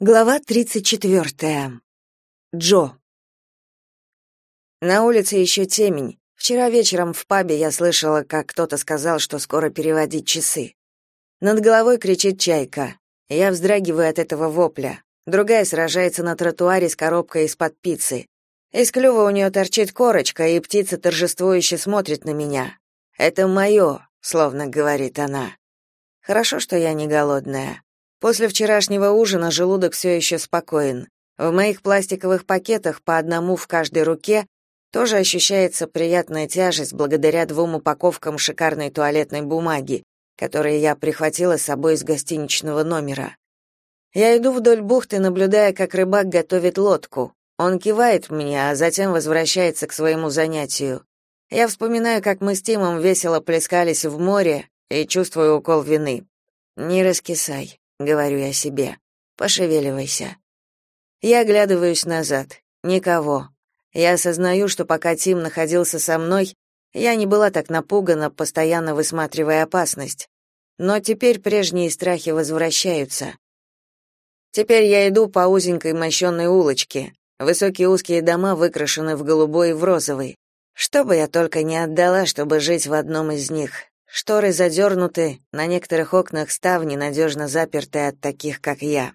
Глава 34. Джо. На улице еще темень. Вчера вечером в пабе я слышала, как кто-то сказал, что скоро переводить часы. Над головой кричит чайка. Я вздрагиваю от этого вопля. Другая сражается на тротуаре с коробкой из-под пиццы. Из клюва у нее торчит корочка, и птица торжествующе смотрит на меня. «Это мое», — словно говорит она. Хорошо, что я не голодная. После вчерашнего ужина желудок все еще спокоен. В моих пластиковых пакетах по одному в каждой руке тоже ощущается приятная тяжесть благодаря двум упаковкам шикарной туалетной бумаги, которые я прихватила с собой из гостиничного номера. Я иду вдоль бухты, наблюдая, как рыбак готовит лодку. Он кивает мне, а затем возвращается к своему занятию. Я вспоминаю, как мы с Тимом весело плескались в море и чувствую укол вины. Не раскисай говорю я себе. Пошевеливайся. Я оглядываюсь назад. Никого. Я осознаю, что пока Тим находился со мной, я не была так напугана, постоянно высматривая опасность. Но теперь прежние страхи возвращаются. Теперь я иду по узенькой мощенной улочке. Высокие узкие дома выкрашены в голубой и в розовый. Что бы я только не отдала, чтобы жить в одном из них. Шторы задернуты, на некоторых окнах ставни надежно заперты от таких, как я.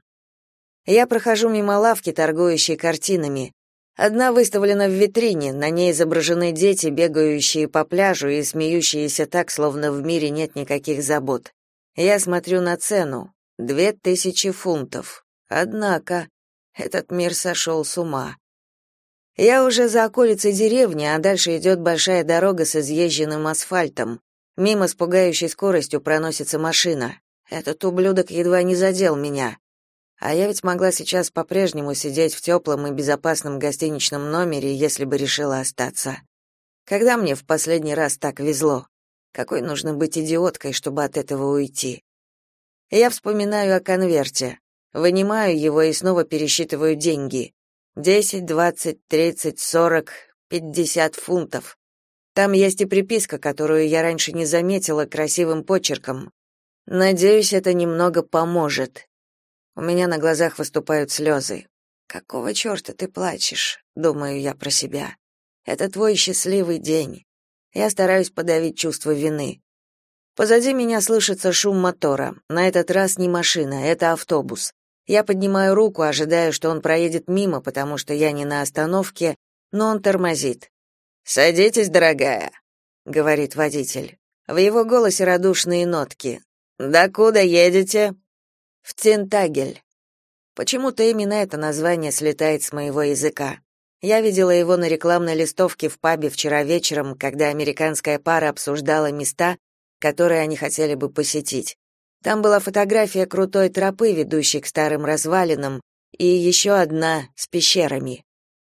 Я прохожу мимо лавки, торгующей картинами. Одна выставлена в витрине, на ней изображены дети, бегающие по пляжу и смеющиеся так, словно в мире нет никаких забот. Я смотрю на цену. Две тысячи фунтов. Однако, этот мир сошел с ума. Я уже за околицей деревни, а дальше идет большая дорога с изъезженным асфальтом. Мимо с пугающей скоростью проносится машина. Этот ублюдок едва не задел меня. А я ведь могла сейчас по-прежнему сидеть в теплом и безопасном гостиничном номере, если бы решила остаться. Когда мне в последний раз так везло? Какой нужно быть идиоткой, чтобы от этого уйти? Я вспоминаю о конверте. Вынимаю его и снова пересчитываю деньги. Десять, двадцать, тридцать, сорок, пятьдесят фунтов. Там есть и приписка, которую я раньше не заметила красивым почерком. Надеюсь, это немного поможет. У меня на глазах выступают слезы. Какого черта ты плачешь? думаю я про себя. Это твой счастливый день. Я стараюсь подавить чувство вины. Позади меня слышится шум мотора. На этот раз не машина, это автобус. Я поднимаю руку, ожидая, что он проедет мимо, потому что я не на остановке, но он тормозит. «Садитесь, дорогая», — говорит водитель. В его голосе радушные нотки. «Докуда едете?» «В Тентагель». Почему-то именно это название слетает с моего языка. Я видела его на рекламной листовке в пабе вчера вечером, когда американская пара обсуждала места, которые они хотели бы посетить. Там была фотография крутой тропы, ведущей к старым развалинам, и еще одна с пещерами.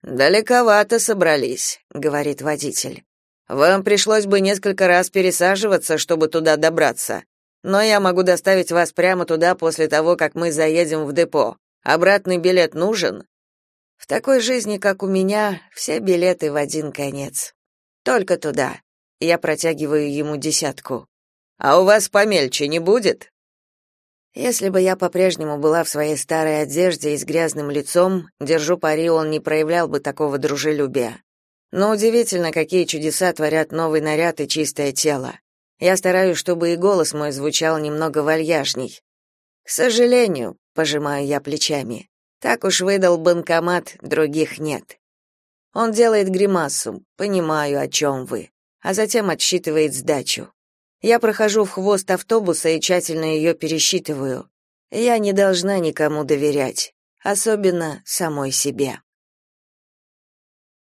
Далековато собрались, говорит водитель. Вам пришлось бы несколько раз пересаживаться, чтобы туда добраться. Но я могу доставить вас прямо туда после того, как мы заедем в депо. Обратный билет нужен? В такой жизни, как у меня, все билеты в один конец. Только туда. Я протягиваю ему десятку. А у вас помельче не будет? Если бы я по-прежнему была в своей старой одежде и с грязным лицом, держу пари, он не проявлял бы такого дружелюбия. Но удивительно, какие чудеса творят новый наряд и чистое тело. Я стараюсь, чтобы и голос мой звучал немного вальяжней. К сожалению, пожимаю я плечами. Так уж выдал банкомат, других нет. Он делает гримасу. Понимаю, о чем вы, а затем отсчитывает сдачу. Я прохожу в хвост автобуса и тщательно ее пересчитываю. Я не должна никому доверять, особенно самой себе.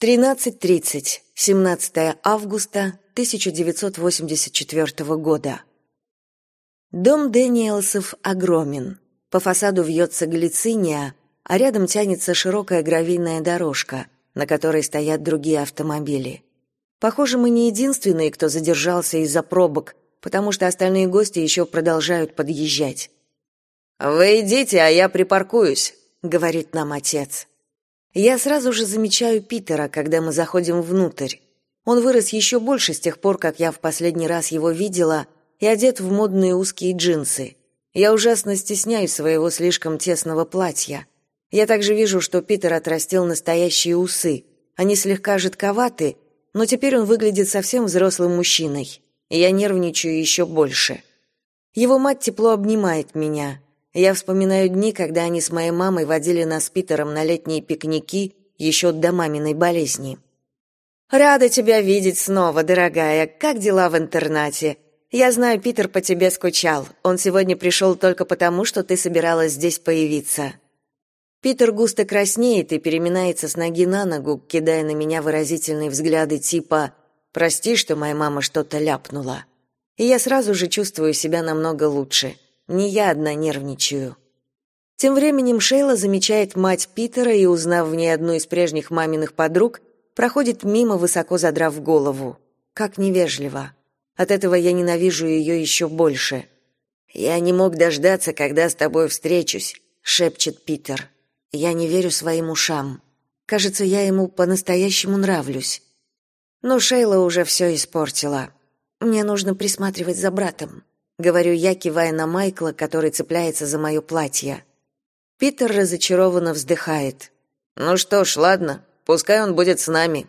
13.30, 17 августа 1984 года. Дом Дэниелсов огромен. По фасаду вьется глициния, а рядом тянется широкая гравийная дорожка, на которой стоят другие автомобили. Похоже, мы не единственные, кто задержался из-за пробок, потому что остальные гости еще продолжают подъезжать. «Вы идите, а я припаркуюсь», — говорит нам отец. Я сразу же замечаю Питера, когда мы заходим внутрь. Он вырос еще больше с тех пор, как я в последний раз его видела, и одет в модные узкие джинсы. Я ужасно стесняюсь своего слишком тесного платья. Я также вижу, что Питер отрастил настоящие усы. Они слегка жидковаты, но теперь он выглядит совсем взрослым мужчиной. Я нервничаю еще больше. Его мать тепло обнимает меня. Я вспоминаю дни, когда они с моей мамой водили нас с Питером на летние пикники еще до маминой болезни. «Рада тебя видеть снова, дорогая. Как дела в интернате? Я знаю, Питер по тебе скучал. Он сегодня пришел только потому, что ты собиралась здесь появиться». Питер густо краснеет и переминается с ноги на ногу, кидая на меня выразительные взгляды типа «Прости, что моя мама что-то ляпнула». И я сразу же чувствую себя намного лучше. Не я одна нервничаю. Тем временем Шейла замечает мать Питера и, узнав в ней одну из прежних маминых подруг, проходит мимо, высоко задрав голову. Как невежливо. От этого я ненавижу ее еще больше. «Я не мог дождаться, когда с тобой встречусь», — шепчет Питер. Я не верю своим ушам. Кажется, я ему по-настоящему нравлюсь. Но Шейла уже все испортила. Мне нужно присматривать за братом, говорю я, кивая на Майкла, который цепляется за мое платье. Питер разочарованно вздыхает. Ну что ж, ладно, пускай он будет с нами.